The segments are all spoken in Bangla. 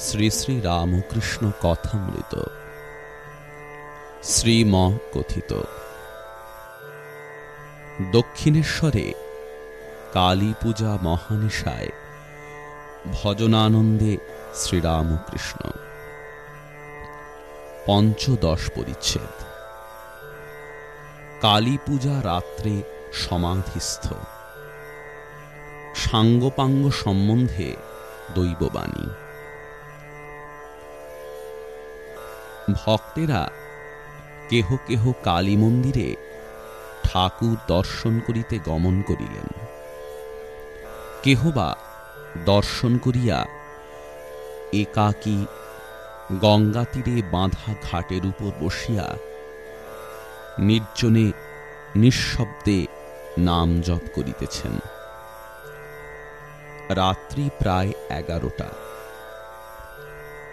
শ্রী শ্রী রামকৃষ্ণ কথামৃত। শ্রীম কথিত দক্ষিণেশ্বরে কালী পূজা মহানিশায় ভজনানন্দে শ্রীরামকৃষ্ণ। পঞ্চদশ পরিচ্ছেদ। কালী পূজা রাত্রে সমাধিস্থ। সাঙ্গপাঙ্গ সম্বন্ধে দৈববাণী। ভক্তেরা কেহ কেহ কালী মন্দিরে ঠাকুর দর্শন করিতে গমন করিলেন। কেহ বা দর্শন করিয়া একাকী গঙ্গা তীরে বাঁধা ঘাটের উপর বসিয়া নির্জনে নিঃশব্দে নাম জপ করিতেছেন। রাত্রি প্রায় এগারোটা।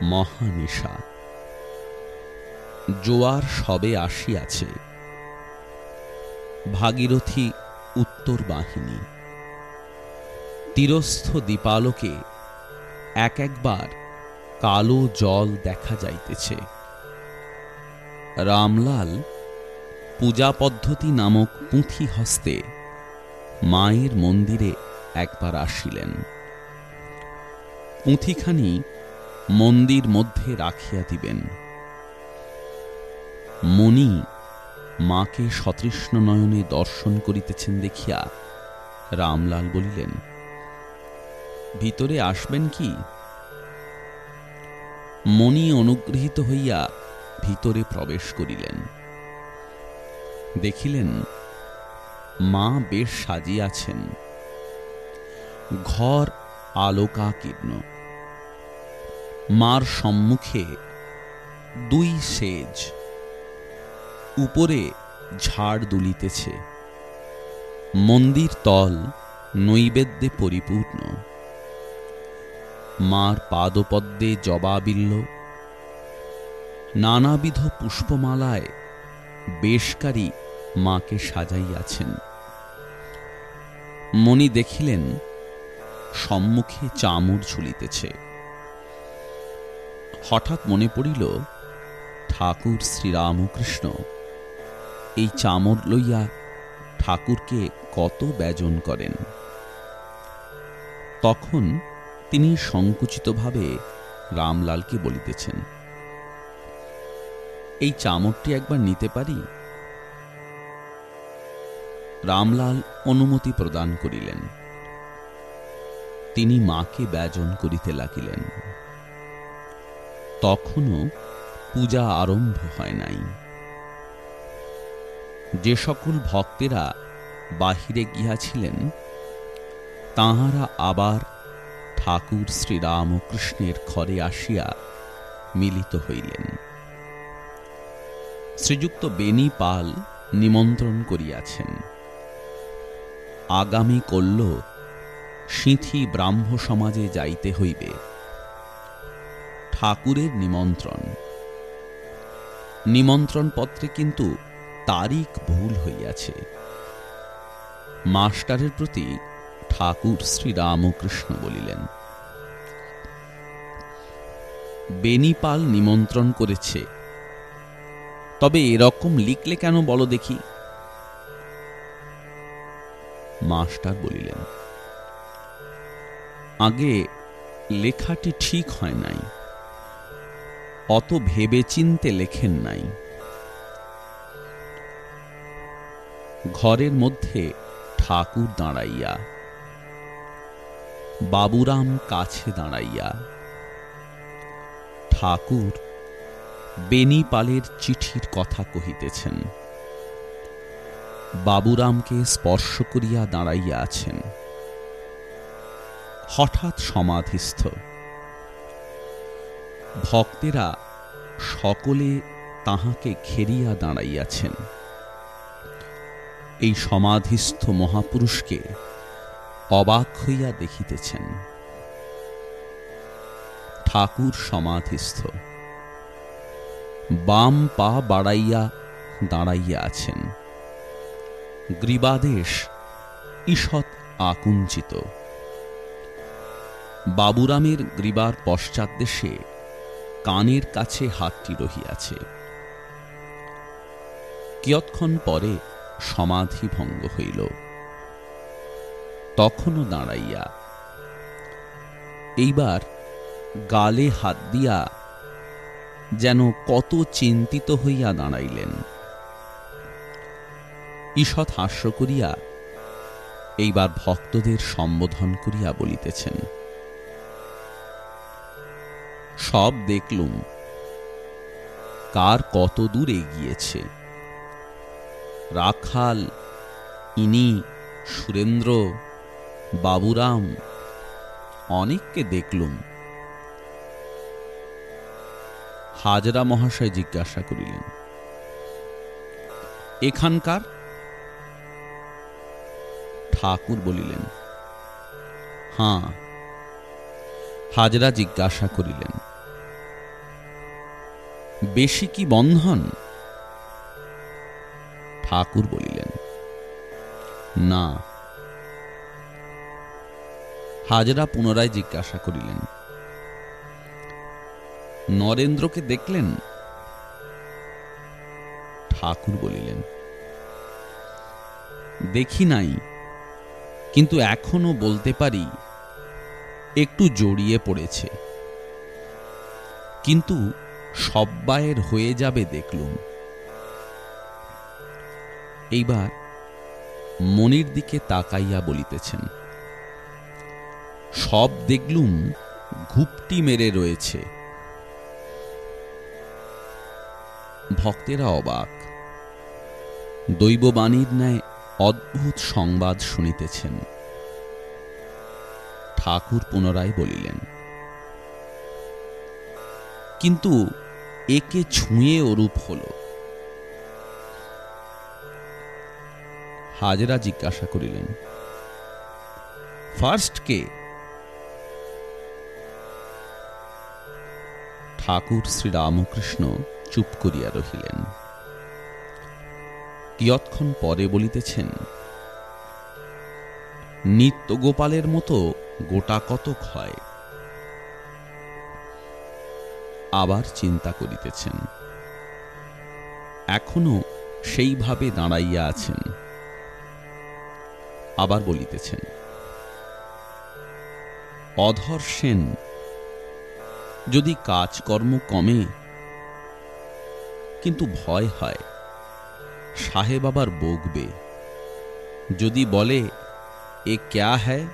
মহানিশা জোয়ার সবে আসিয়াছে। ভাগীরথী উত্তর বাহিনী। তীরস্থ দীপালোকে এক একবার কালো জল দেখা যাইতেছে। রামলাল পূজা পদ্ধতি নামক পুঁথি হস্তে মায়ের মন্দিরে একবার আসিলেন। পুঁথিখানি মন্দির মধ্যে রাখিয়া দিবেন। মণি মাকে সতৃষ্ণ নয়নে দর্শন করিতেছেন দেখিয়া রামলাল বলিলেন, ভিতরে আসবেন কি? মণি অনুগৃহীত হইয়া ভিতরে প্রবেশ করিলেন। দেখিলেন, মা বেশ সাজিয়াছেন। ঘর আলোকাকীর্ণ। মার সম্মুখে দুই সেজ উপরে ঝাড় দুলিতেছে। মন্দির তল নৈবেদ্যে পরিপূর্ণ। মার পাদপদ্মে জবাবিল্ল নানাবিধ পুষ্পমালায় বেশকারী মাকে সাজাইয়াছেন। মণি দেখিলেন, সম্মুখে চামর ঝুলিতেছে। হঠাৎ মনে পড়িল, ঠাকুর শ্রীরামকৃষ্ণ এই চামর লইয়া ঠাকুরকে কত ব্যজন করেন। তখন তিনি সংকুচিতভাবে রামলালকে বলিতেছেন, এই চামরটি একবার নিতে পারি? রামলাল অনুমতি প্রদান করিলেন। তিনি মাকে ব্যজন করিতে লাগিলেন। তখনও পূজা আরম্ভ হয় নাই। যে সকল ভক্তেরা বাহিরে গিয়াছিলেন, তাহারা আবার ঠাকুর শ্রীরামকৃষ্ণের ঘরে আসিয়া মিলিত হইলেন। শ্রীযুক্ত বেনি পাল নিমন্ত্রণ করিয়াছেন। আগামী কল্য সিঁথি ব্রাহ্ম সমাজে যাইতে হইবে। ঠাকুরের নিমন্ত্রণ। নিমন্ত্রণ পত্রে কিন্তু তারিখ ভুল হইয়াছে। মাস্টারের প্রতি ঠাকুর শ্রীরামকৃষ্ণ বলিলেন বেনিপাল নিমন্ত্রণ করেছে। তবে এরকম লিখলে কেন বলো দেখি? মাস্টার বলিলেন, আগে লেখাটি ঠিক হয় নাই। অত ভেবে চিনতে লেখেন নাই। ঘরের মধ্যে ঠাকুর দাঁড়াইয়া, বাবুরাম কাছে দাঁড়াইয়া, ঠাকুর বেনিপালের চিঠির কথা কহিতেছেন। বাবুরামকে স্পর্শ করিয়া দাঁড়াইয়া আছেন। হঠাৎ সমাধিস্থ। ভক্তেরা সকলে তাহাকে ঘেরিয়া দাঁড়াইয়াছেন। এই সমাধিস্থ মহাপুরুষকে অবাক হইয়া দেখিতেছেন। ঠাকুর সমাধিস্থ। বাম পা বাড়াইয়া দাঁড়াইয়া আছেন। গ্রীবাদেশ ঈষৎ আকুঞ্চিত। বাবুরামের গ্রীবার পশ্চাৎ দেশে কানের কাছে হাতটি রহিয়াছে। কিয়ৎক্ষণ পরে সমাধি ভঙ্গ হইল। তখনও দাঁড়াইয়া এইবার গালে হাত দিয়া যেন কত চিন্তিত হইয়া দাঁড়াইলেন। ঈষৎ হাস্য করিয়া এইবার ভক্তদের সম্বোধন করিয়া বলিতেছেন, সব দেখলুম, কার কত দূর এগিয়েছে। রাখাল, ইনি সুরেন্দ্র, বাবুরাম, অনেককে দেখলুম। হাজরা মহাশয় জিজ্ঞাসা করিলেন, এখানকার? ঠাকুর বলিলেন, হাঁ। হাজরা জিজ্ঞাসা করিলেন, বেশি কি বন্ধন? ঠাকুর বলিলেন, না। হাজরা পুনরায় জিজ্ঞাসা করিলেন, নরেন্দ্রকে দেখলেন? ঠাকুর বলিলেন, দেখি নাই, কিন্তু এখনও বলতে পারি, একটু জড়িয়ে পড়েছে। কিন্তু সব্বায়ের হয়ে যাবে দেখলুম। এইবার মনির দিকে তাকাইয়া বলিতেছেন, সব দেখলুম ঘুপটি মেরে রয়েছে। ভক্তেরা অবাক। দৈববাণীর ন্যায় অদ্ভুত সংবাদ শুনিতেছেন। ঠাকুর পুনরায় বলিলেন, কিন্তু একে ছুঁয়ে ওরূপ হল। হাজরা জিজ্ঞাসা করিলেন, ফার্স্ট কে? ঠাকুর শ্রীরামকৃষ্ণ চুপ করিয়া রহিলেন। কিয়ৎক্ষণ পরে বলিতেছেন, নিত্য গোপালের মতো গোটা কতক হয়? আবার চিন্তা করিতেছেন, এখনও সেইভাবে দাঁড়াইয়া আছেন। আবার বলিতেছেন, অধর সেন, যদি কাজকর্ম কমে, কিন্তু ভয় হয়, সাহেব আবার বকবে। যদি বলে, এ ক্যা হ্যায়?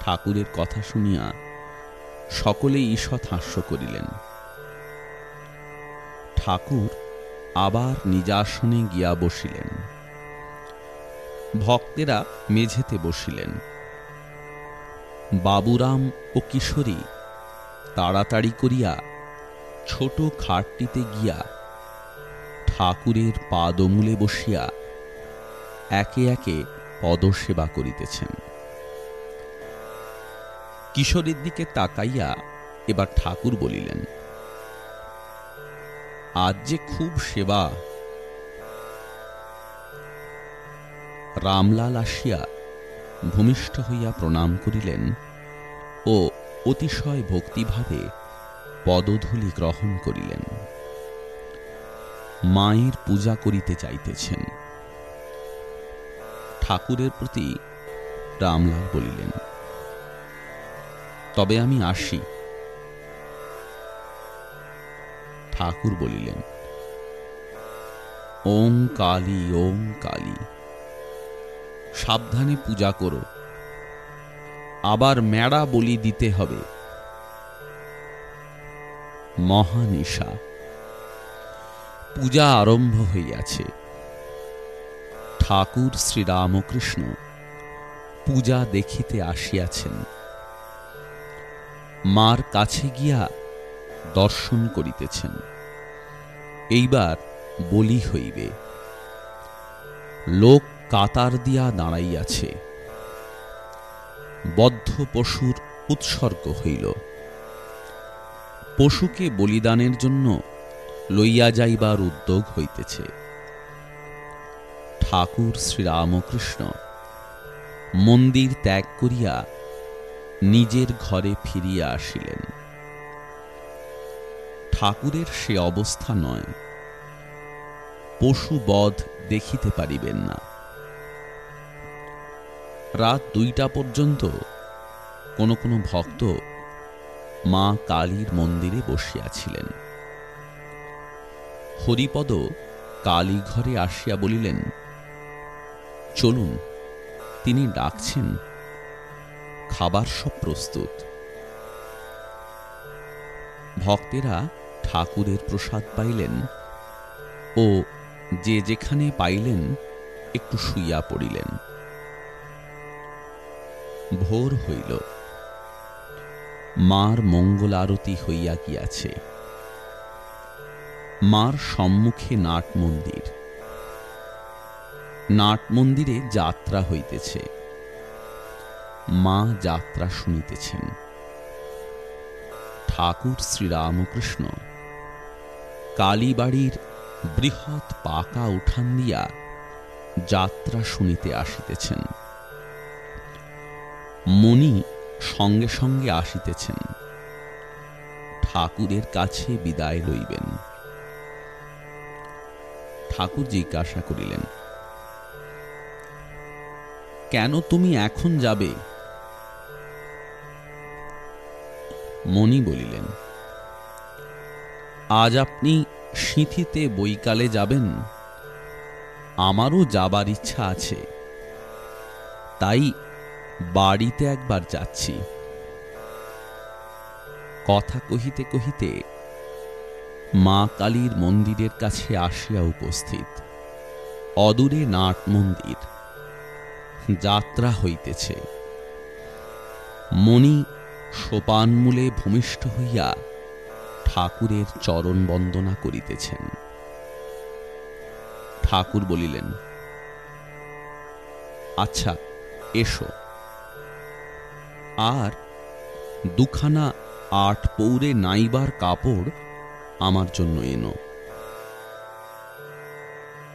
ঠাকুরের কথা শুনিয়া সকলেই ঈষৎ হাস্য করিলেন। ঠাকুর আবার নিজাসনে গিয়া বসিলেন। ভক্তেরা মেঝেতে বসিলেন। বাবুরাম ও কিশোরী তাড়াতাড়ি করিয়া ছোট খাটটিতে গিয়া ঠাকুরের পাদমূলে বসিয়া একে একে পদসেবা করিতেছেন। কিশোরের দিকে তাকাইয়া এবার ঠাকুর বলিলেন, আজ যে খুব সেবা রামলাল আসিয়া ভূমিষ্ঠ হইয়া প্রণাম করিলেন ও অতিশয় ভক্তিভাবে পদধূলি গ্রহণ করিলেন। মায়ের পূজা করিতে চাইতেছেন। ঠাকুরের প্রতি রামলাল বলিলেন, তবে আমি আসি। ঠাকুর বলিলেন, ওম কালী ওম কালী। সাবধানে পূজা করো। আবার মেড়া বলি দিতে হবে। মহানিশা। পূজা আরম্ভ হইয়াছে। ঠাকুর শ্রীরামকৃষ্ণ পূজা দেখিতে আসিয়াছেন। মার কাছে গিয়া দর্শন করিতেছেন। এইবার বলি হইবে, লোক কাতার দিয়া দাঁড়াইয়াছে। বদ্ধ পশুর উৎসর্গ হইল। পশুকে বলিদানের জন্য লইয়া যাইবার উদ্যোগ হইতেছে। ঠাকুর শ্রীরামকৃষ্ণ মন্দির ত্যাগ করিয়া নিজের ঘরে ফিরিয়া আসিলেন। ঠাকুরের সে অবস্থা নয়। পশু বধ দেখিতে পারিবেন না। রাত দুইটা পর্যন্ত কোনো কোনো ভক্ত মা কালীর মন্দিরে বসিয়াছিলেন। হরিপদ কালী ঘরে আসিয়া বলিলেন, চলুন, তিনি ডাকছেন, খাবার সব প্রস্তুত। ভক্তেরা ঠাকুরের প্রসাদ পাইলেন ও যে যেখানে পাইলেন একটু শুইয়া পড়িলেন। ভোর হইল। মার মঙ্গল আরতি হইয়া গিয়াছে। মার সম্মুখে নাট মন্দির। নাট মন্দিরে যাত্রা হইতেছে। মা যাত্রা শুনিতেছেন। ঠাকুর শ্রীরামকৃষ্ণ কালীবাড়ির বৃহৎ পাকা উঠান দিয়া যাত্রা শুনিতে আসিতেছেন। মণি সঙ্গে সঙ্গে আসিতেছেন। ঠাকুরের কাছে বিদায় লইবেন। ঠাকুর জিজ্ঞাসা করিলেন, কেন তুমি এখন যাবে? মণি বলিলেন, আজ আপনি সিঁথিতে বৈকালে যাবেন। আমারও যাবার ইচ্ছা আছে। তাই বাড়িতে একবার যাচ্ছি। কথা কহিতে কহিতে মা কালীর মন্দিরের কাছে আসিয়া উপস্থিত। অদূরে নাট মন্দির। যাত্রা হইতেছে। মণি সোপানমূলে ভূমিষ্ঠ হইয়া ঠাকুরের চরণ বন্দনা করিতেছেন। ঠাকুর বলিলেন আচ্ছা এসো। আর দুখানা আট পৌরে নাইবার কাপড় আমার জন্য এনো।